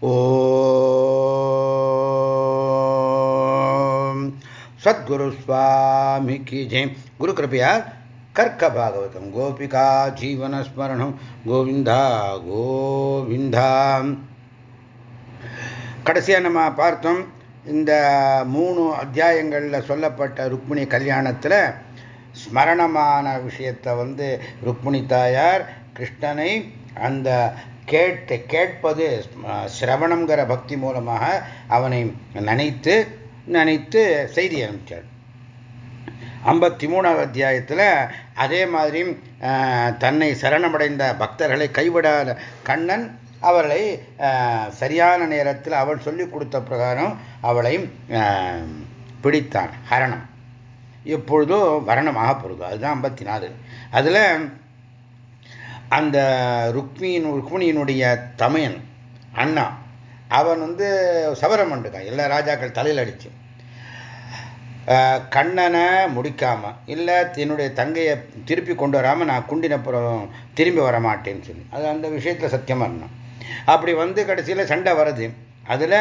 ஓம். சத்குரு சுவாமி கி ஜெயம் குரு கிருப்பையா கர்க்க பாகவதம். கோபிகா ஜீவன ஸ்மரணம். கோவிந்தா கோவிந்தா. கடைசியாக நம்ம பார்த்தோம் இந்த மூணு அத்தியாயங்களில் சொல்லப்பட்ட ருக்மிணி கல்யாணத்தில் ஸ்மரணமான விஷயத்தை வந்து ருக்மிணி தாயார் கிருஷ்ணனை அந்த கேட்டு கேட்பது சிரவணங்கிற பக்தி மூலமாக அவனை நினைத்து நினைத்து செய்தி அனுப்பிச்சார். ஐம்பத்தி மூணாவது அத்தியாயத்தில் அதே மாதிரி தன்னை சரணமடைந்த பக்தர்களை கைவிடாத கண்ணன் அவளை சரியான நேரத்தில் அவள் சொல்லிக் கொடுத்த பிரகாரம் அவளை பிடித்தான் ஹரணம். எப்பொழுதோ வரணமாக பொருது அதுதான் ஐம்பத்தி நாலு அதில் அந்த ருக்மியின் ருக்மிணியினுடைய தமையன் அண்ணா அவன் வந்து சபரம் பண்ணிருக்கான் எல்லா ராஜாக்கள் தலையில் அடிச்சு. கண்ணனை முடிக்காமல் இல்லை என்னுடைய தங்கையை திருப்பி கொண்டு வராமல் நான் குண்டினப்புறம் திரும்பி வர மாட்டேன்னு சொல்லி. அது அந்த விஷயத்தில் சத்தியமாக இருந்தோம் அப்படி வந்து கடைசியில் சண்டை வருது. அதில்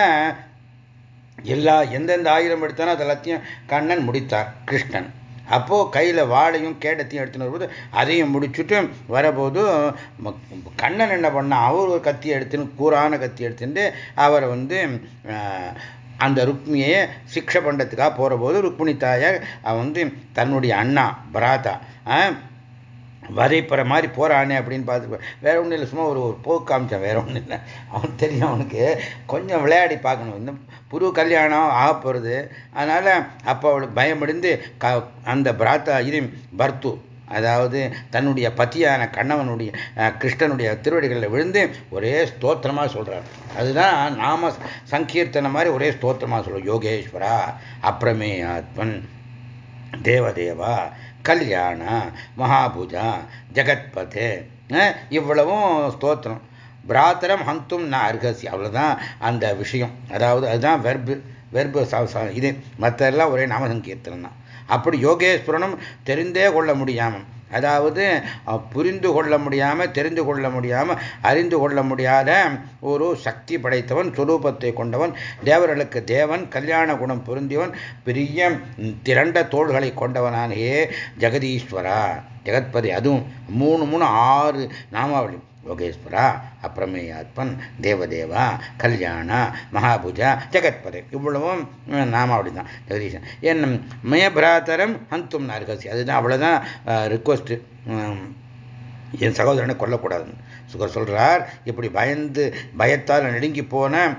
எல்லா எந்தெந்த ஆயுதம் எடுத்தானோ அது எல்லாத்தையும் கண்ணன் முடித்தார் கிருஷ்ணன். அப்போது கையில் வாழையும் கேடத்தையும் எடுத்துன்னு வரும்போது அதையும் முடிச்சுட்டு வரபோது கண்ணன் என்ன பண்ணால் அவர் ஒரு கத்தி எடுத்துன்னு கூறான கத்தி எடுத்துட்டு அவரை வந்து அந்த ருக்மியை சிக்ஷை பண்ணுறதுக்காக போகிற போது ருக்மிணி தாயார் வந்து தன்னுடைய அண்ணா பராதா வதைப்புற மாதிரி போகிறானே அப்படின்னு பார்த்து வேற ஒன்றும் இல்லை சும்மா ஒரு ஒரு போக்கு காமிச்சான் வேற ஒன்றும் இல்லை. அவன் தெரியும் அவனுக்கு கொஞ்சம் விளையாடி பார்க்கணும். இன்னும் புது கல்யாணம் ஆக போகிறது அதனால் அப்போ அவளுக்கு பயமடைந்து க அந்த பிராத்தா இது பர்த்து அதாவது தன்னுடைய பத்தியான கண்ணவனுடைய கிருஷ்ணனுடைய திருவடிகளில் விழுந்து ஒரே ஸ்தோத்திரமாக சொல்கிறார் அதுதான் நாம சங்கீர்த்தனை மாதிரி ஒரே ஸ்தோத்திரமாக சொல்கிறோம் யோகேஸ்வரா அப்புறமே ஆத்மன் தேவதேவா கல்யாண மகாபுஜா ஜெகத்பதே இவ்வளவும் ஸ்தோத்திரம். பிராத்தரம் ஹந்தும் நான் அர்ஹசி அவ்வளோதான் அந்த விஷயம். அதாவது அதுதான் வெர்பு வெர்பு இது. மற்ற எல்லாம் ஒரே நாமசங்கீர்த்தனம் தான். அப்படி யோகேஸ்வரனும் தெரிந்தே கொள்ள முடியாமல் அதாவது புரிந்து கொள்ள முடியாமல் தெரிந்து கொள்ள முடியாமல் அறிந்து கொள்ள முடியாத ஒரு சக்தி படைத்தவன் சுரூபத்தை கொண்டவன் தேவர்களுக்கு தேவன் கல்யாண குணம் பொருந்தியவன் பெரிய திரண்ட தோள்களை கொண்டவனானே ஜெகதீஸ்வரா. ஜெகத்பதி அதுவும் மூணு மூணு ஆறு நாமாவளி யோகேஸ்வரா அப்பிரமேயாத்மன் தேவதேவா கல்யாணா மகாபூஜா ஜெகத்பதே. இவ்வளவும் நாம தான் ஜெகதீஷன். என் மயபிராத்தரம் ஹந்தும் நார்கசி. அதுதான் அவ்வளோதான் ரிக்வஸ்ட்டு என் சகோதரனை கொல்லக்கூடாதுன்னு. சுகர் சொல்கிறார் இப்படி பயந்து பயத்தால் நெடுங்கி போன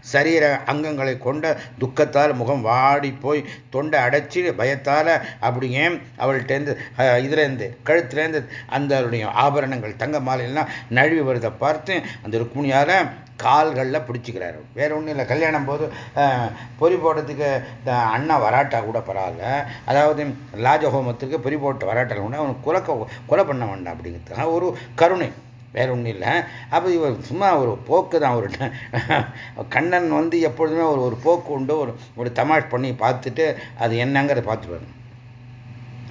சரீர அங்கங்களை கொண்ட துக்கத்தால் முகம் வாடி போய் தொண்டை அடைச்சி பயத்தால் அப்படியே அவள்கிட்டேருந்து இதுலேருந்து கழுத்துலேருந்து அந்த ஆபரணங்கள் தங்க மாலையெல்லாம் நழுவி வருதை பார்த்து அந்த ருக்மிணியால் கால்களில் பிடிச்சிக்கிறாரு. வேற ஒன்றும் இல்லை. கல்யாணம் போது பொறி போடுறதுக்கு அண்ணா வராட்டா கூட பரவாயில்ல. அதாவது லாஜஹோமத்துக்கு பொறி போட்டு வராட்டா கூட அவனுக்கு குலக்க கொலை பண்ண வேண்டாம் அப்படிங்கிறதுக்காக ஒரு கருணை. வேற ஒன்றும் இல்லை. அப்போ இவர் சும்மா ஒரு போக்கு தான். ஒரு கண்ணன் வந்து எப்பொழுதுமே ஒரு ஒரு போக்கு உண்டு. ஒரு ஒரு தமாஷ் பண்ணி பார்த்துட்டு அது என்னங்கிறத பார்த்துட்டு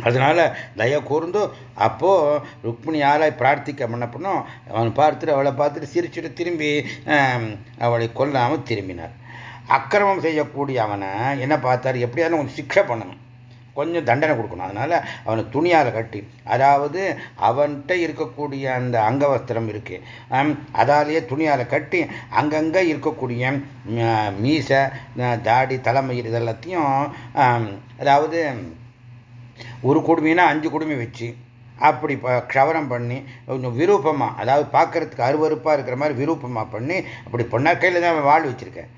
அதனால் தய கூர்ந்து அப்போ ருக்மிணியால பிரார்த்திக்க பண்ணப்பணும் அவனை பார்த்துட்டு அவளை பார்த்துட்டு சிரிச்சுட்டு திரும்பி அவளை கொல்லாமல் திரும்பினார். அக்கிரமம் செய்யக்கூடிய அவனை என்ன பார்த்தார்? எப்படியாவது கொஞ்சம் சிக்ஷை பண்ணணும். கொஞ்சம் தண்டனை கொடுக்கணும். அதனால் அவனை துணியால் கட்டி அதாவது அவன்கிட்ட இருக்கக்கூடிய அந்த அங்கவஸ்திரம் இருக்குது அதாலேயே துணியால் கட்டி அங்கங்கே இருக்கக்கூடிய மீசை தாடி தலைமயிர் இதெல்லாத்தையும் அதாவது ஒரு குடுமின்னா அஞ்சு குடுமி வச்சு அப்படி க்ஷவரம் பண்ணி கொஞ்சம் விருப்பமாக அதாவது பார்க்கறதுக்கு அருவறுப்பாக இருக்கிற மாதிரி விருப்பமாக பண்ணி அப்படி பொண்ணா கையில் தான் வாழ் வச்சுருக்கேன்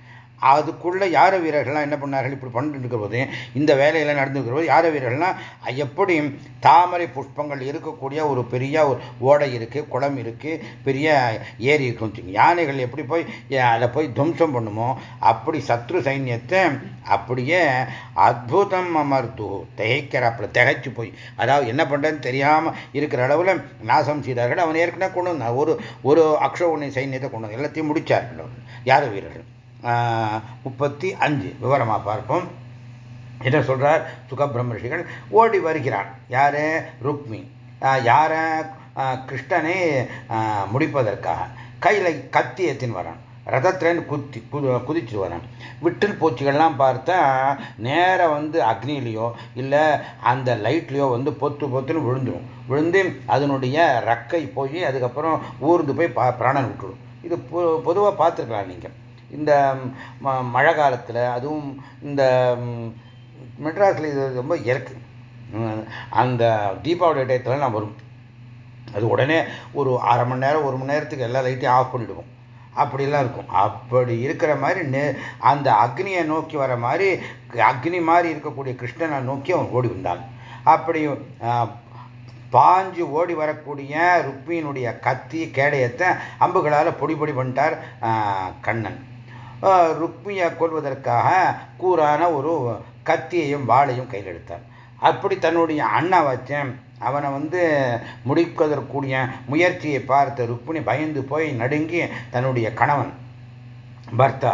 அதுக்குள்ளே யார வீரர்கள்லாம் என்ன பண்ணார்கள்? இப்படி பண்ணிட்டு போது இந்த வேலையெல்லாம் நடந்துருக்கிற போது யார வீரர்கள்லாம் எப்படி தாமரை புஷ்பங்கள் இருக்கக்கூடிய ஒரு பெரிய ஒரு ஓடை இருக்கு குளம் இருக்குது பெரிய ஏரி இருக்குன்னு யானைகள் எப்படி போய் அதை போய் துவம்சம் பண்ணுமோ அப்படி சத்ரு சைன்யத்தை அப்படியே அற்புதம் அமர்த்து திகைக்கிறாப்புல திகைச்சு போய் அதாவது என்ன பண்ணுறதுன்னு தெரியாமல் இருக்கிற அளவில் நாசம் செய்தார்கள். அவன் ஏற்கனவே கொண்டு வந்தான். ஒரு ஒரு அக்ஷோணி சைன்யத்தை கொண்டு வந்து எல்லாத்தையும் முடிச்சார்கள் யாரோ வீரர்கள்? முப்பத்தி அஞ்சு. விவரமாக பார்ப்போம். என்ன சொல்கிறார் சுகபிரம்மர்ஷிகள் ஓடி வருகிறான் யார்? ருக்மி. யார? கிருஷ்ணனை முடிப்பதற்காக. கையில் கத்தி எத்தின் வரான். ரதத்திரன் குத்தி குதி வரான். விட்டில் பூச்சிகள்லாம் பார்த்தா நேராக வந்து அக்னிலேயோ இல்லை அந்த லைட்லேயோ வந்து பொத்து பொத்துன்னு விழுந்துடும் விழுந்து அதனுடைய ரக்கை போய் அதுக்கப்புறம் ஊர்ந்து போய் பா பிராணன் விட்டுடும் இது பொதுவாக பார்த்துருக்கலாம் நீங்கள் இந்த மழை காலத்தில் அதுவும் இந்த மெட்ராஸில் இது ரொம்ப இறக்கு அந்த தீபாவளி டயத்தில் நான் வரும் அது உடனே ஒரு அரை மணி நேரம் ஒரு மணி நேரத்துக்கு எல்லா லைட்டையும் ஆஃப் பண்ணிவிடுவோம் அப்படிலாம் இருக்கும். அப்படி இருக்கிற மாதிரி நே அந்த அக்னியை நோக்கி வர மாதிரி அக்னி மாதிரி இருக்கக்கூடிய கிருஷ்ணனை நோக்கி அவன் ஓடி வந்தான். அப்படி பாஞ்சு ஓடி வரக்கூடிய ருக்மியினுடைய கத்தி கேடயத்தை அம்புகளால் பொடி பொடி பண்ணிட்டார் கண்ணன். ருக்மியை கொள்வதற்காக கூறான ஒரு கத்தியையும் வாளையும் கையில் எடுத்தார் அப்படி தன்னுடைய அண்ணா வச்சேன் அவனை வந்து முடிப்பதற்குரிய முயற்சியை பார்த்த ருக்மிணி பயந்து போய் நடுங்கி தன்னுடைய கணவன் பர்த்தா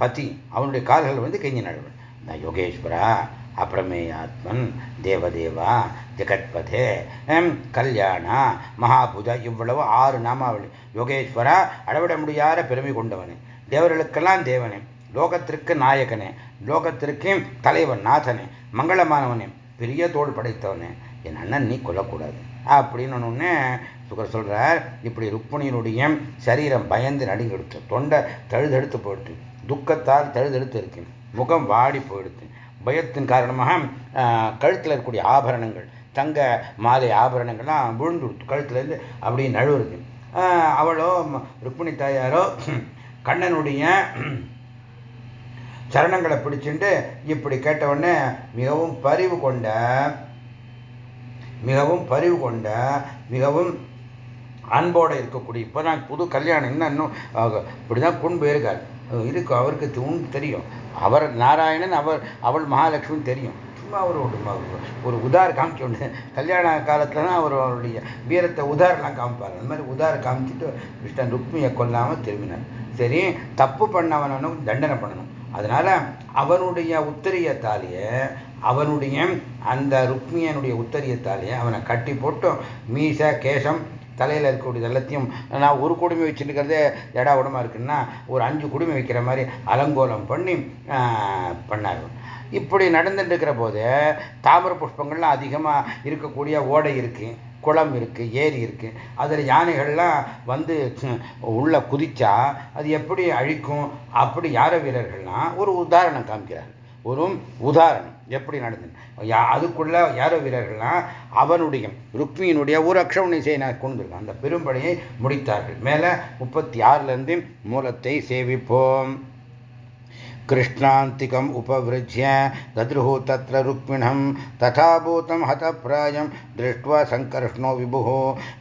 பதி அவனுடைய கால்கள் வந்து கெஞ்சி நடுவன். நான் யோகேஸ்வரா ஆத்மன் தேவதேவா ஜெகத்பதே கல்யாணா மகாபூஜா இவ்வளவு ஆறு நாமாவளி. யோகேஸ்வரா அளவிட முடியாத பெருமை கொண்டவனே. தேவர்களுக்கெல்லாம் தேவனே லோகத்திற்கு நாயகனே லோகத்திற்கு தலைவன் நாதனே மங்களமானவனே பெரிய தோல் படைத்தவனே என் அண்ணன் நீ கொல்லக்கூடாது. அப்படின்னு ஒன்று சுகர் சொல்கிறார் இப்படி ருக்மணியினுடைய சரீரம் பயந்து நடுங்கிடுச்சு தொண்டை தழுதெடுத்து போயிடுச்சு துக்கத்தால் தழுதெடுத்து இருக்கு முகம் வாடி போயிடுச்சு. பயத்தின் காரணமாக கழுத்தில் இருக்கக்கூடிய ஆபரணங்கள் தங்க மாலை ஆபரணங்கள்லாம் விழுந்துடுத்து கழுத்துலேருந்து அப்படியே நழுவுறது. அவளோ ருக்மிணி தாயாரோ கண்ணனுடைய சரணங்களை பிடிச்சுட்டு இப்படி கேட்டவுடனே மிகவும் பரிவு கொண்ட மிகவும் பரிவு கொண்ட மிகவும் அன்போடு இருக்கக்கூடிய இப்போ நான் புது கல்யாணம் இன்னும் இன்னும் இப்படிதான் கொண்டு இருக்கார் இருக்கு அவருக்கு தூண் தெரியும். அவர் நாராயணன் அவர் அவள் மகாலட்சுமி தெரியும். சும்மா அவர் ஒரு உதார் காமிச்சு ஒன்று கல்யாண காலத்தில் தான் அவர் அவருடைய வீரத்தை உதாரெலாம் காமிப்பார். அந்த மாதிரி உதார காமிச்சிட்டு கிருஷ்ணன் ருக்மியை கொல்லாமல் திரும்பினார். சரி தப்பு பண்ணவனும் தண்டனை பண்ணணும். அதனால அவனுடைய உத்தரியத்தாலேயே அவனுடைய அந்த ருக்மியனுடைய உத்தரியத்தாலேயே அவனை கட்டி போட்டும் மீச கேசம் தலையில் இருக்கக்கூடிய எல்லாத்தையும் நான் ஒரு குடுமை வச்சுருக்கிறதே எடா உடமா இருக்குன்னா ஒரு அஞ்சு குடுமை வைக்கிற மாதிரி அலங்கோலம் பண்ணி பண்ணார். இப்படி நடந்துட்டு இருக்கிற போது தாமர புஷ்பங்கள்லாம் அதிகமாக இருக்கக்கூடிய ஓடை இருக்குது குளம் இருக்குது ஏரி இருக்குது அதில் யானைகள்லாம் வந்து உள்ள குதிச்சா அது எப்படி அழிக்கும்? அப்படி யார வீரர்கள்லாம் ஒரு உதாரணம் காமிக்கிறார். ஒரு உதாரணம் எப்படி நடந்தது அதுக்குள்ள யாரோ வீரர்கள்லாம் அவனுடைய ருக்மியினுடைய ஒரு அக்ஷவணை செய்யினார் கொண்டு அந்த பெரும்படையை முடித்தார்கள். மேலே முப்பத்தி ஆறுலேருந்து மூலத்தை சேவிப்போம். कृष्णान्तिकम् उपवृज्य। दद्रुः तत्र रुक्मिणं तथा भूतं हतप्रायं दृष्ट्वा सङ्कर्ष्णो विभुः।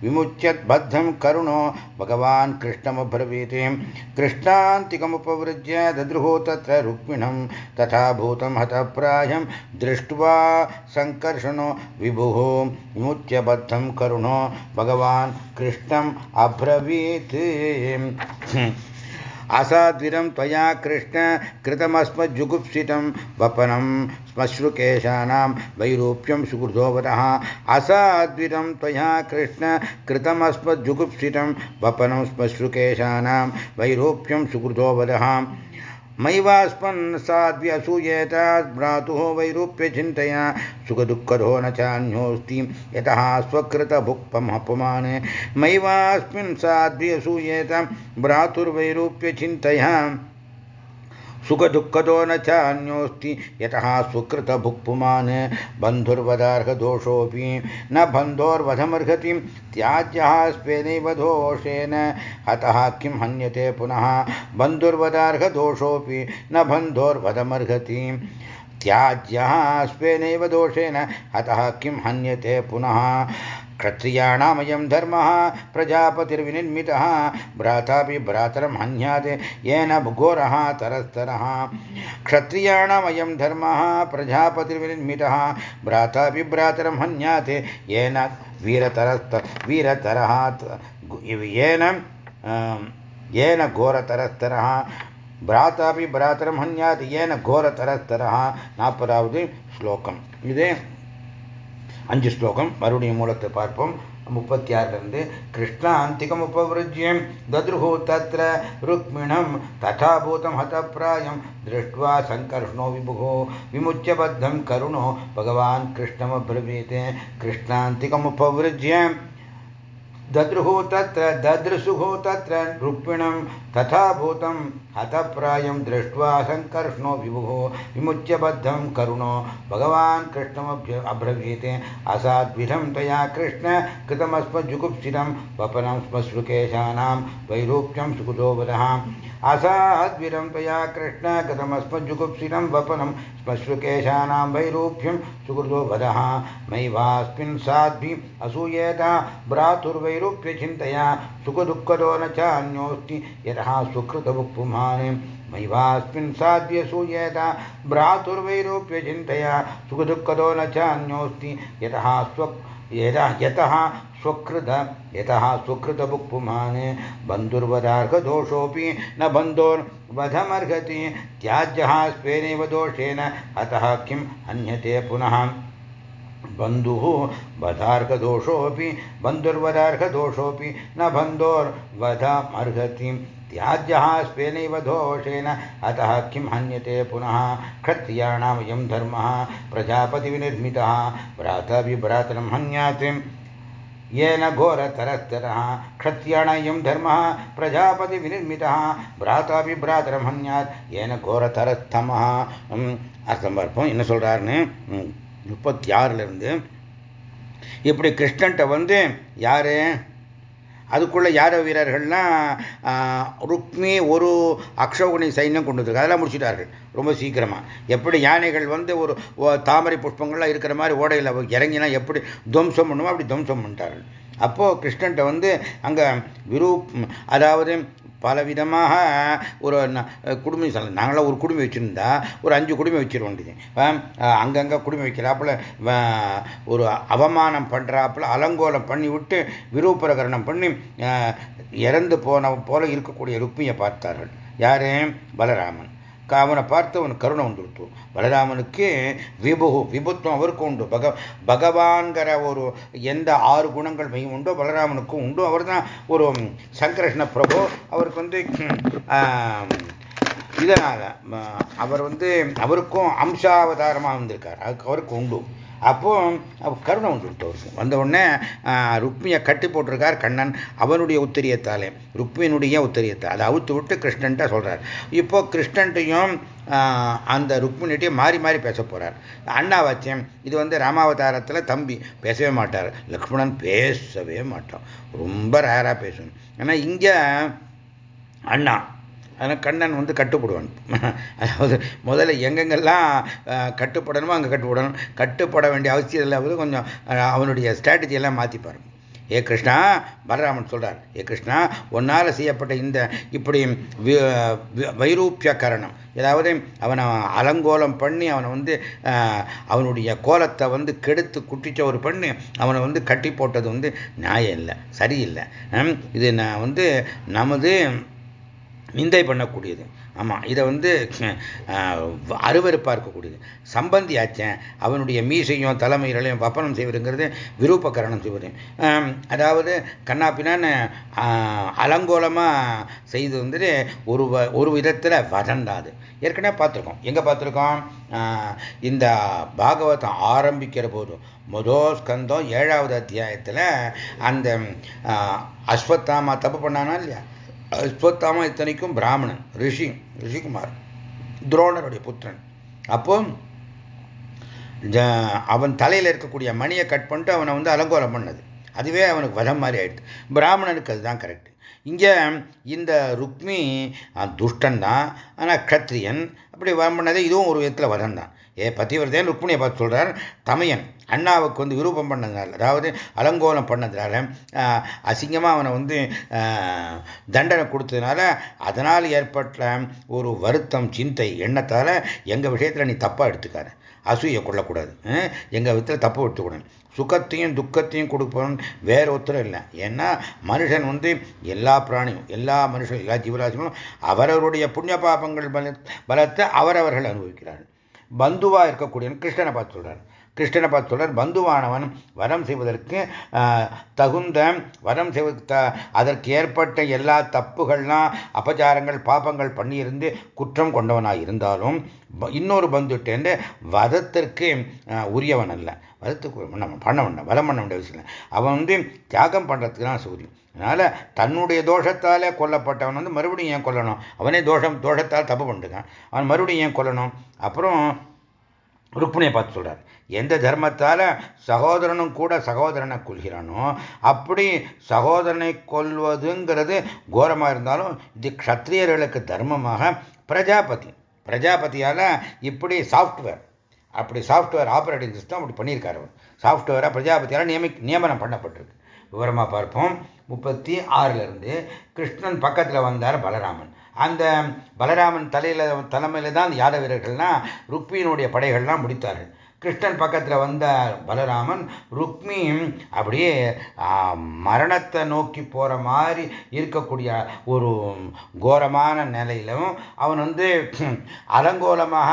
विमुच्यद्बद्धं करुणो भगवान् कृष्णमब्रवीत् कृष्णान्तिकमुपवृज्य दद्रुः तत्र रुक्मिणं तथा भूतं हतप्रायं दृष्ट्वा सङ्कर्षणो विभुः। विमुच्यबद्धं करुणो भगवान् कृष्णम् अब्रवीत् असाद्विरं त्वया कृष्ण कृतमस्मज्जुगुप्सितं वपनं श्मश्रुकेशानां वैरूप्यं सुकृतोवतः असाद्विरं त्वया कृष्ण कृतमस्मज्जुगुप्सितं वपनं श्मश्रुकेशानां वैरूप्यं सुकृतोवतः मैवास्मन् साद्व्यसूयेत भ्रातु वैरूप्य चिंतया चिन्तया। सुखदुःखदो न चान्योस्ती यतः स्वकृतभुक्पमः पुमाने मैवास्मिन् साद्व्यसूयेत भ्रातुर्वैरूप्य चिंतया सुखदुःखदो न चान्योऽस्ति यतः सुकृतभुक्पुमान् बन्धुर्वदार्हदोषोऽपि न बन्धोर्वधमर्हति त्याज्यः स्वेनैव दोषेण। हतः किं हन्यते पुनः? बन्धुर्वदार्हदोषोऽपि न बन्धोर्वधमर्हति त्याज्यः स्वेनैव दोषेण। हतः किं हन्यते पुनः? क्षत्रियाणामयं धर्मः, प्रजापतिर्विनिर्मितः, भ्रातापि भ्रातरं हन्यात्, येन भुघोरः तरस्तरः। क्षत्रियाणामयं धर्मः, प्रजापतिर्विनिर्मितः, भ्रातापि भ्रातरं हन्यात्, येन वीरतरस्त, वीरतरः, येन अं, येन घोरतरस्तरः। भ्रातापि भ्रातरं हन्यात्, येन घोरतरस्तरः। नापदावद् श्लोकम्। इदे। அஞ்சு ஸ்லோகம் மறுபடியும் மூலத்தை பார்ப்போம் முப்பத்தி ஆறுலேருந்து கிருஷ்ணாந்திகமுபவிருஜ்யம் தத்ருஹு தத்ர ருக்மிணம் ததாபூதம் ஹதப்பிராயம் திருஷ்டுவா சங்கர்ஷ்ணோ விபுகோ விமுச்சியபத்தம் கருணோ பகவான் கிருஷ்ணமப்ரவீத் கிருஷ்ணாந்திகமுபவிருஜ்யம் दद्रुः तत्र ददृशुः तत्र रुक्मिणं तथा भूतं हतप्रायं दृष्ट्वा सङ्कर्ष्णो विभुः विमुच्यबद्धं करुणो। भगवान् कृष्णमभ्य अब्रवीत्। असाद्विधं तया कृष्ण कृतमस्मज्जुगुप्सितं वपनं स्मश्रुकेशानां वैरूप्यं सुकुतोवदः। असाद्विधं तया कृष्ण कृतमस्मज्जुगुप्सितं वपनं स्मश्रुकेशानां वैरूप्यं सुकृतो वदः मैवास्मिन् साध्वि असूयेता भ्रातुर्वैरूप्यचिन्तया सुखदुःखदो न चान्योऽस्ति यतः सुकृतभुक्पुमान् मैवास्मिन् साध्यसूयेता भ्रातुर्वैरूप्यचिन्तया सुखदुःखदो न चान्योऽस्ति यतः स्व यतः स्वकृत यतः सुकृतभुक्पुमान् बन्धुर्वदार्घदोषोऽपि न बन्धोर्वधमर्हति। त्याज्यः स्वेनैव दोषेण अतः किम् अन्यते पुनः? बन्धुः वधार्घदोषोऽपि बन्धुर्वधार्घदोषोऽपि न बन्धोर्वधमर्हति। त्याज्यः स्वेनैव दोषेण, अतः किं हन्यते पुनः? क्षत्रियाणामयं धर्मः प्रजापतिविनिर्मितः। भ्रातभिभ्रातरं हन्याति। येन घोरतरस्तरः क्षत्रियाणयं धर्मः प्रजापतिविनिर्मितः। भ्राताभिभ्रातरं हन्यात्, येन घोरतरस्तमः। समर्पम என்ன சொல்கிறாருன்னு முப்பத்தி ஆறுலேருந்து இப்படி கிருஷ்ணன்ட்ட வந்து யார்? அதுக்குள்ள யார வீரர்கள்னா ருக்மி ஒரு அக்ஷகுணி சைன்யம் கொண்டு வந்து அதெல்லாம் முடிச்சுட்டார்கள் ரொம்ப சீக்கிரமாக எப்படி யானைகள் வந்து ஒரு தாமரை புஷ்பங்கள்லாம் இருக்கிற மாதிரி ஓடையில் இறங்கினா எப்படி துவம்சம் பண்ணுமோ அப்படி துவம்சம் பண்ணிட்டார்கள். அப்போது கிருஷ்ணன்ட்ட வந்து அங்கே விரு அதாவது பலவிதமாக ஒரு குடும்பம் சொல்ல நாங்களாம் ஒரு குடும்பம் வச்சுருந்தா ஒரு அஞ்சு குடும்பம் வச்சிட வேண்டியது அங்கங்கே குடும்பம் வைக்கிறாப்புல ஒரு அவமானம் பண்ணுறாப்புல அலங்கோலம் பண்ணி விட்டு விரூபரகரணம் பண்ணி இறந்து போன போல இருக்கக்கூடிய ருக்மியை பார்த்தார்கள். யாரு? பலராமன். அவனை பார்த்து அவனுக்கு கருணை வந்துடுத்து பலராமனுக்கு விபு விபுத்துவம் அவருக்கும் உண்டு. பக பகவான்கிற ஒரு எந்த ஆறு குணங்கள் மையம் உண்டோ பலராமனுக்கும் உண்டு. அவர் தான் ஒரு சங்கரஷ்ண பிரபு. அவருக்கு வந்து இதனால் அவர் வந்து அவருக்கும் அம்சாவதாரமாக வந்திருக்கார் அதுக்கு அவருக்கு உண்டு. அப்போ கருணை வந்துவிட்டு அவருக்கு வந்த உடனே ருக்மியை கட்டி போட்டிருக்கார் கண்ணன் அவனுடைய உத்தரியத்தாலே. ருக்மியினுடைய உத்தரியத்தை. அதை அவுத்து விட்டு கிருஷ்ணன்ட்ட சொல்கிறார் இப்போ கிருஷ்ணன்ட்டையும் அந்த ருக்மிணிட்டையும் மாறி மாறி பேச போகிறார் அண்ணாவாச்சியம் இது வந்து ராமாவதாரத்தில் தம்பி பேசவே மாட்டார். லக்ஷ்மணன் பேசவே மாட்டான். ரொம்ப ரேராக பேசணும் ஏன்னா இங்கே அண்ணா அதனால் கண்ணன் வந்து கட்டுப்படுவான். அதாவது முதல்ல எங்கெங்கெல்லாம் கட்டுப்படணுமோ அங்கே கட்டுப்படணும். கட்டுப்பட வேண்டிய அவசியம் இல்லாமல் கொஞ்சம் அவனுடைய ஸ்ட்ராட்டஜி எல்லாம் மாற்றிப்பார் ஏ கிருஷ்ணா பலராமன் சொல்கிறார் ஏ கிருஷ்ணா ஒன்னால் செய்யப்பட்ட இந்த இப்படி வைரூப்பிய கரணம் ஏதாவது அவனை அலங்கோலம் பண்ணி அவனை வந்து அவனுடைய கோலத்தை வந்து கெடுத்து குட்டிச்ச ஒரு பண்ணி அவனை வந்து கட்டி போட்டது வந்து நியாயம் இல்லை சரியில்லை. இது நான் வந்து நமது நிந்தை பண்ணக்கூடியது. ஆமாம் இதை வந்து அருவறுப்பாக இருக்கக்கூடியது. சம்பந்தி ஆச்சேன் அவனுடைய மீசையும் தலைமையிலையும் வப்பனம் செய்வதுங்கிறது விரூபகரணம் செய்வது. அதாவது கண்ணாப்பினான்னு அலங்கோலமாக செய்து வந்துட்டு ஒரு ஒரு விதத்தில் வதந்தாது ஏற்கனவே பார்த்துருக்கோம். எங்கே பார்த்துருக்கோம்? இந்த பாகவதம் ஆரம்பிக்கிற போதும் முதோ ஸ்கந்தம் ஏழாவது அத்தியாயத்தில் அந்த அஸ்வத்தாமா தப்பு பண்ணானா இல்லையா? அஸ்வத்தாமா இத்தனைக்கும் பிராமணன் ரிஷி ரிஷிகுமார் துரோணருடைய புத்திரன். அப்போ அவன் தலையில் இருக்கக்கூடிய மணியை கட் பண்ணிட்டு அவனை வந்து அலங்கோலம் பண்ணது. அதுவே அவனுக்கு வதம் மாதிரி ஆயிடுது. பிராமணனுக்கு அதுதான் கரெக்ட் இங்கே இந்த ருக்மி துஷ்டன் தான் ஆனால் கத்திரியன் அப்படி வரம் பண்ணது இதுவும் ஒரு விதத்தில் வதம் தான் ஏ பத்திவர்தேன் ருக்மிணியை பார்த்து சொல்கிறார் தமையன் அண்ணாவுக்கு வந்து விரூபம் பண்ணதுனால அதாவது அலங்கோலம் பண்ணதுனால அசிங்கமாக அவனை வந்து தண்டனை கொடுத்ததுனால அதனால் ஏற்பட்ட ஒரு வருத்தம் சிந்தை எண்ணத்தால் எங்கள் விஷயத்தில் நீ தப்பாக எடுத்துக்காரு அசூயை கொள்ளக்கூடாது. எங்கள் விதத்தில் தப்பு எடுத்துக்கூடாது சுகத்தையும் துக்கத்தையும் கொடுப்பவன் வேற ஒருத்தரும் இல்லை. ஏன்னா மனுஷன் வந்து எல்லா பிராணியும் எல்லா மனுஷனும் எல்லா ஜீவராசிகளும் அவரவருடைய புண்ணிய பாபங்கள் பல பலத்தை அவரவர்கள் அனுபவிக்கிறார்கள். பந்துவாக இருக்கக்கூடிய கிருஷ்ணனை பார்த்து சொல்கிறார் கிருஷ்ணனை பார்த்து சொல்றார் பந்துவானவன் வரம் செய்வதற்கு தகுந்த வரம் செய்வ அதற்கு ஏற்பட்ட எல்லா தப்புகள்லாம் அபச்சாரங்கள் பாப்பங்கள் பண்ணியிருந்து குற்றம் கொண்டவனாக இருந்தாலும் இன்னொரு பந்துட்டேன்னு வதத்திற்கு உரியவன் அல்ல. வதத்துக்கு நம்ம பண்ண வேண்டாம் வதம் பண்ண வேண்டிய விஷயம் அவன் வந்து தியாகம் பண்ணுறதுக்கு தான் சூரியன். அதனால் தன்னுடைய தோஷத்தால் கொல்லப்பட்டவன் வந்து மறுபடியும் ஏன் கொல்லணும்? அவனே தோஷம் தோஷத்தால் தப்பு பண்ணிருக்கான் அவன் மறுபடியும் ஏன் கொல்லணும்? அப்புறம் ருக்மிணியை பார்த்து சொல்கிறார் எந்த தர்மத்தால் சகோதரனும் கூட சகோதரனை கொள்கிறானோ அப்படி சகோதரனை கொள்வதுங்கிறது கோரமாக இருந்தாலும் இது க்ஷத்ரியர்களுக்கு தர்மமாக பிரஜாபதி. பிரஜாபதியால் இப்படி சாஃப்ட்வேர் அப்படி சாஃப்ட்வேர் ஆப்ரேட்டிங் சிஸ்டம் அப்படி பண்ணியிருக்காரு அவர். சாஃப்ட்வேராக பிரஜாபதியால் நியமி நியமனம் பண்ணப்பட்டிருக்கு. விவரமாக பார்ப்போம். முப்பத்தி ஆறிலிருந்து கிருஷ்ணன் பக்கத்தில் வந்தார் பலராமன். அந்த பலராமன் தலையில் தலைமையில் தான் யாத வீரர்கள்லாம் ருக்மியினுடைய படைகள்லாம் முடித்தார்கள். கிருஷ்ணன் பக்கத்தில் வந்த பலராமன் ருக்மி அப்படியே மரணத்தை நோக்கி போகிற மாதிரி இருக்கக்கூடிய ஒரு கோரமான நிலையிலும் அவன் வந்து அலங்கோலமாக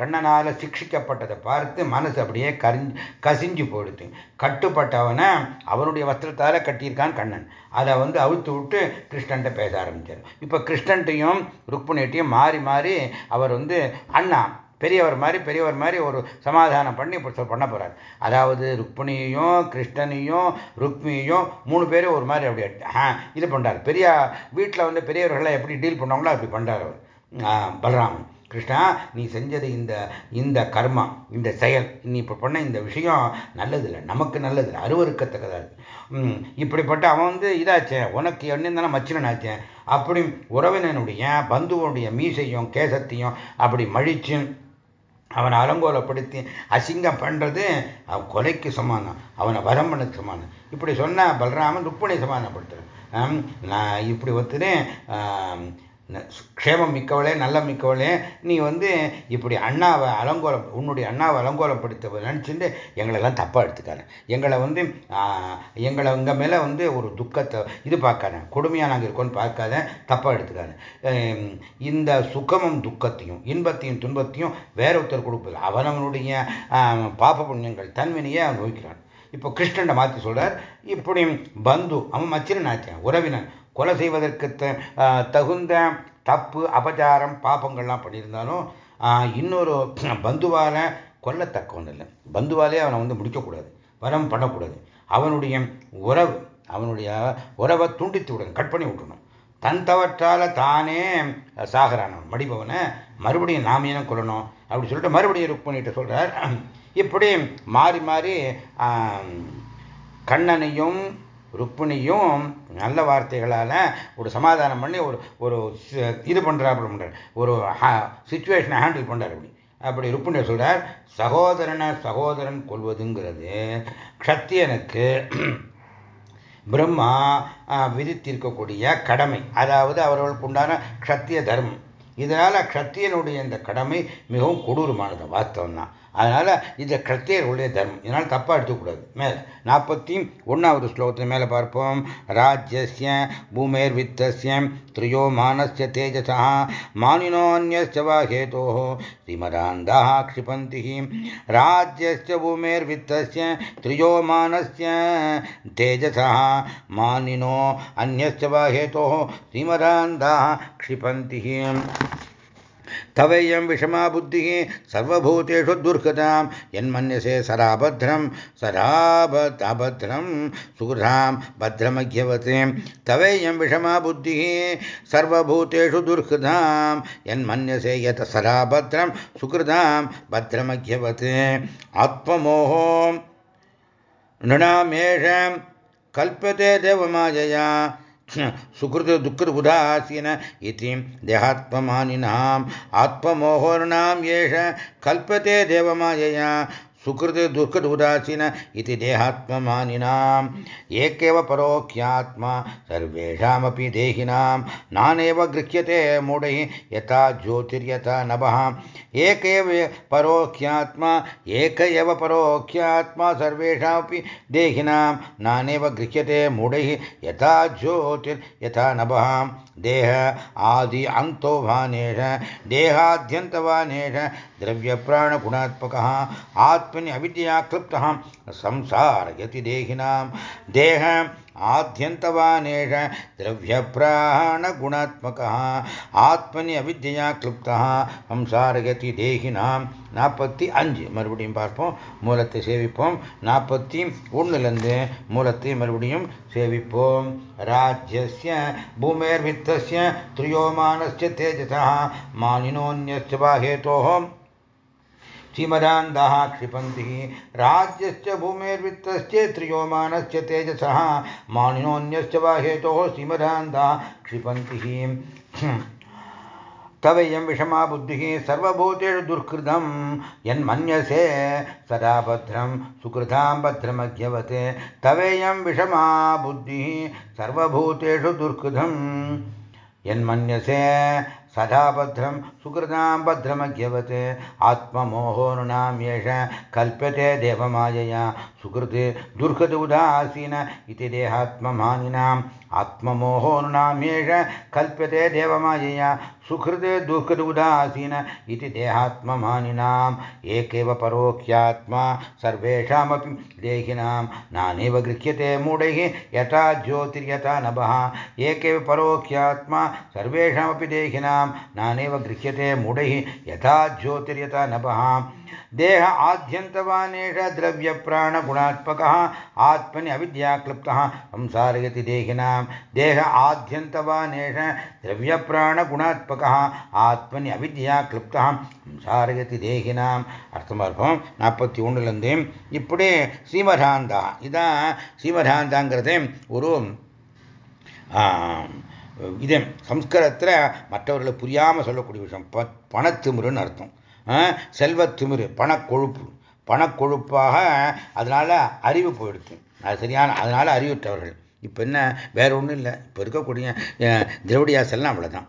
கண்ணனால் சிக்ஷிக்கப்பட்டதை பார்த்து மனசு அப்படியே கரிஞ்சு கசிஞ்சு போயிடுது. கட்டுப்பட்டவனை அவனுடைய வஸ்திரத்தால் கட்டியிருக்கான் கண்ணன். அதை வந்து அவுத்து விட்டு கிருஷ்ணன்ட்ட பேச ஆரம்பித்தார் இப்போ கிருஷ்ணன்ட்டையும் ருக்மிணிட்டையும் மாறி மாறி அவர் வந்து அண்ணா பெரியவர் மாதிரி பெரியவர் மாதிரி ஒரு சமாதானம் பண்ணி இப்போ பண்ண போகிறார் அதாவது ருக்மிணியையும் கிருஷ்ணனையும் ருக்மியையும் மூணு பேரும் ஒரு மாதிரி அப்படி இது பண்ணுறார் பெரிய வீட்டில் வந்து பெரியவர்களை எப்படி டீல் பண்ணாங்களோ அப்படி பண்ணுறார் அவர். பலராமன். கிருஷ்ணா நீ செஞ்சது இந்த இந்த கர்மா இந்த செயல் நீ இப்போ பண்ண இந்த விஷயம் நல்லதில்லை நமக்கு நல்லதில்லை அருவறுக்கத்தக்கதாக இப்படிப்பட்ட அவன் வந்து இதாச்சேன் உனக்கு என்ன மச்சினனாச்சேன் அப்படி உறவினனுடைய பந்துவனுடைய மீசையும் கேசத்தையும் அப்படி மழிச்சு அவனை அலங்கோலப்படுத்தி அசிங்கம் பண்ணுறது அவன் கொலைக்கு சமானம் அவனை வரம் பண்ணக்கு சமானம். இப்படி சொன்னால் பலராமன் ருப்பனை சமாதானப்படுத்துறேன். நான் இப்படி ஒத்துனே க்ஷேமம் மிக்கவளே நல்ல மிக்கவளே நீ வந்து இப்படி அண்ணாவை அலங்கோலம் உன்னுடைய அண்ணாவை அலங்கோலம் படுத்த நினச்சிட்டு எங்களெல்லாம் தப்பாக எடுத்துக்காரு எங்களை வந்து எங்களை உங்கள் மேலே வந்து ஒரு துக்கத்தை இது பார்க்காத. கொடுமையாக நாங்கள் இருக்கோன்னு பார்க்காத. தப்பாக எடுத்துக்காரு இந்த சுகமும் துக்கத்தையும் இன்பத்தையும் துன்பத்தையும் வேற ஒருத்தர் கொடுப்பது. அவனவனுடைய பாப புண்ணியங்கள் தன்வினையை அவன் நோய்க்கிறான் இப்போ கிருஷ்ணனை மாற்றி சொல்றார் இப்படி பந்து அவன் மச்சிரன் உறவினன் கொலை செய்வதற்கு தகுந்த தப்பு அபச்சாரம் பாப்பங்கள்லாம் பண்ணியிருந்தாலும் இன்னொரு பந்துவால கொல்லத்தக்கவன் இல்லை பந்துவாலே அவனை வந்து முடிக்கக்கூடாது வரம் பண்ணக்கூடாது. அவனுடைய உறவு அவனுடைய உறவை துண்டித்து விடணும் கட் பண்ணி விட்டணும் தன் தவற்றால் தானே சாகரானவன் மடிபவனை மறுபடியும் நாம் கொல்லணும்? அப்படி சொல்லிட்டு மறுபடியும் ருக் பண்ணிட்டு சொல்கிறார் இப்படி மாறி மாறி கண்ணனையும் ருப்பினியும் நல்ல வார்த்தைகளால் ஒரு சமாதானம் பண்ணி ஒரு ஒரு இது பண்ணுறாப்புல பண்ணுறார் ஒரு சுச்சுவேஷனை ஹேண்டில் பண்ணுறார் அப்படி. அப்படி ருப்பினியை சொல்கிறார் சகோதரனை சகோதரன் கொள்வதுங்கிறது க்ஷத்தியனுக்கு பிரம்மா விதித்திருக்கக்கூடிய கடமை. அதாவது அவர்களுக்கு உண்டான க்ஷத்திய தர்மம். இதனால் க்ஷத்தியனுடைய இந்த கடமை மிகவும் கொடூரமானது வாஸ்தவம் தான் அதனால் இது க்ஷத்தியர்களுடைய தர்மம். இதனால் தப்பாக எடுத்துக்கூடாது. மேலே நாற்பத்தி ஒன்றாவது ஸ்லோகத்தில் மேலே பார்ப்போம். ராஜ்யசிய பூமேர் வித்தசியம் திரியோ மானசிய தேஜசா மானினோன்யஸ்ய ஹேதோ ஸ்ரீமதாந்தா க்ஷிபந்தி ராஜ்யஸ்ய பூமேர் வித்தசிய திரியோ மானசிய தேஜசா மானினோ அந்யஸ்ய ஹேதோ ஸ்ரீமதாந்தா க்ஷிபந்தி तवेयं विषमा बुद्धिः सर्वभूतेषु दुर्गतां यन्मन्यसे सराभद्रं सराभद्रं सुहृदां भद्रमघ्यवते तवेयं विषमा बुद्धिः सर्वभूतेषु दुर्गतां यन्मन्यसे यत् सराभद्रं सुहृदां भद्रमघ्यवते आत्ममोहो नृणामेष कल्प्यते देवमायया। सुकृतदुःखबुधासीन इति देहात्ममानिनाम् आत्ममोहोर्णां येष कल्पते देवमायया। सुकृत दुःखद उदासीन इति देहात्ममानिनाम्। एकेव परोख्यात्मा, सर्वेषामपि देहिनां नानेव गृह्यते मूढैः, यथा ज्योतिर्यथा नभः। एक परोख्यात्मा एक परोख्यात्मा, सर्वेषामपि देहिनां नानेव गृह्यते मूढैः, यथा ज्योतिर्यथा नभः। देह आदि अन्तोभानेश देहाद्यन्तवानेश द्रव्यप्राणगुणात्मकः आत्मनि अविद्या क्लुप्तः संसारयति देहिनां देह आद्यन्तवानेश द्रव्यप्राणगुणात्मकः ஆத்மனி அவித்யா கிளுப்தா சம்சாரகதி தேகினாம் நாற்பத்தி அஞ்சு மறுபடியும் பார்ப்போம் மூலத்தை சேவிப்போம் நாற்பத்தி ஒன்றுலேருந்து மூலத்தை மறுபடியும் சேவிப்போம் ராஜ்யஸ்ய பூமேர்வித்தஸ்ய திரியோமானஸ்ய தேஜசா மானினோன்யஸ்ய பாஹேதோஹம் सीमदान्धः क्षिपन्ति। राज्यश्च भूमेर्वित्तस्य त्रियोमानस्य तेजसः। मानिनोऽन्यश्च वा हेतोः सीमदान्धः क्षिपन्ति। तवेयं विषमा बुद्धिः सर्वभूतेषु दुष्कृतं यन्मन्यसे सदा भद्रं, सुकृतां भद्रमज्ञवत् तवेयं विषमा बुद्धिः सर्वभूतेषु दुष्कृतं यन्मन्यसे सदा भद्रं सुकृतां भद्रमज्ञवत्। आत्ममोहोनुनाम्येष कल्प्यते देवमायया। सुकृते दुर्गत उदासीन इति देहात्ममानिनाम्। आत्ममोहोनुनाम्येष कल्प्यते देवमायया। सुहृदे दुःखद उदासीन इति देहात्ममानिनाम्, एकेव परोक्ष्यात्मा, सर्वेषामपि देहिनां नानेव गृह्यते मूढैः, यथा ज्योतिर्यथा नभः, एकेव परोक्ष्यात्मा, सर्वेषामपि देहिनां नानेव गृह्यते मूढैः, यथा ज्योतिर्यथा नभः। देह आद्यन्तवानेष द्रव्यप्राणगुणात्मकः आत्मनि अविद्या क्लुप्तः संसारयति देहिनां देह आद्यन्तवानेष द्रव्यप्राणगुणात्मकः ஆத்மனி அவித்யா கிளுப்தா சாரகதி தேகினாம் அர்த்தம் பார்ப்போம் நாற்பத்தி ஒன்றுலேருந்து இப்படி ஸ்ரீமதாந்தா இதான் ஸ்ரீமதாந்தாங்கிறது ஒரு இது சம்ஸ்கிருதத்தில் மற்றவர்களை புரியாமல் சொல்லக்கூடிய விஷயம் ப பணத்திமிருன்னு அர்த்தம் செல்வத்திமிரு பணக்கொழுப்பு. பணக்கொழுப்பாக அதனால் அறிவு போயிடுச்சு அது சரியான அதனால் அறிவுற்றவர்கள். இப்போ என்ன வேற ஒன்றும் இல்லை. இப்போ இருக்கக்கூடிய திரவிடியாஸ் எல்லாம் அவ்வளோதான்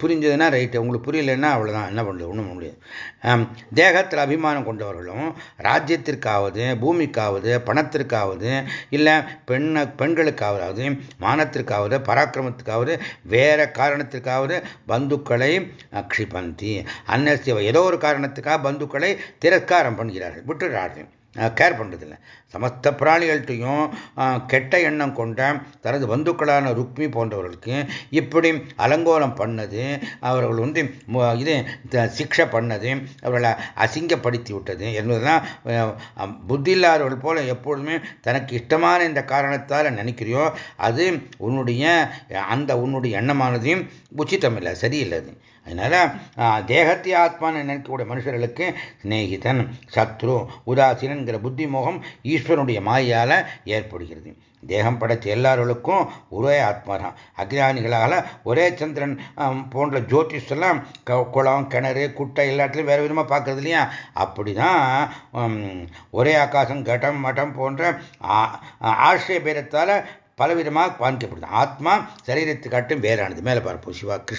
புரிஞ்சதுன்னா ரைட்டு உங்களுக்கு புரியலன்னா அவ்வளோதான் என்ன பண்ணுறது ஒன்றும் முடியாது. தேகத்தில் அபிமானம் கொண்டவர்களும் ராஜ்யத்திற்காவது பூமிக்காவது பணத்திற்காவது இல்லை பெண்ண பெண்களுக்காவது மானத்திற்காவது பராக்கிரமத்துக்காவது வேற காரணத்திற்காவது பந்துக்களை க்ஷிபந்தி அன்னசிவ ஏதோ ஒரு காரணத்துக்காக பந்துக்களை திரஸ்காரம் பண்ணுகிறார்கள். விட்டுறார்கள் கேர் பண்ணுறதில்ல சமஸ்த பிராணிகள்கிட்டையும் கெட்ட எண்ணம் கொண்ட தனது பந்துக்களான ருக்மி போன்றவர்களுக்கு இப்படி அலங்கோலம் பண்ணது அவர்கள் வந்து இது சிக்ஷை பண்ணது அவர்களை அசிங்கப்படுத்தி விட்டது என்பதுதான் புத்தி இல்லாதவர்கள் போல எப்பொழுதுமே தனக்கு இஷ்டமான இந்த காரணத்தால் நினைக்கிறியோ அது உன்னுடைய அந்த உன்னுடைய எண்ணமானதையும் உச்சித்தமில்லை சரியில்லை அது. அதனால் தேகத்தை ஆத்மான்னு நினைக்கக்கூடிய மனுஷர்களுக்கு சிநேகிதன் சத்ரு உதாசீனங்கிற புத்தி மோகம் ஈஸ்வரனுடைய மாயால் ஏற்படுகிறது. தேகம் படைத்த எல்லார்களுக்கும் ஒரே ஆத்மா தான் அக்ஞானிகளால் ஒரே சந்திரன் போன்ற ஜோதிஷ் எல்லாம் குளம் கிணறு குட்டை எல்லாத்துலையும் வேறு விதமாக பார்க்கறது இல்லையா? அப்படி தான் ஒரே ஆகாசம் கட்டம் மட்டம் போன்ற ஆசிரிய பேரத்தால் பலவிதமாக பாதிக்கப்படுது. ஆத்மா சரீரத்துக்கு காட்டும் வேறானது மேலே பார்ப்போம் சிவா கிருஷ்ண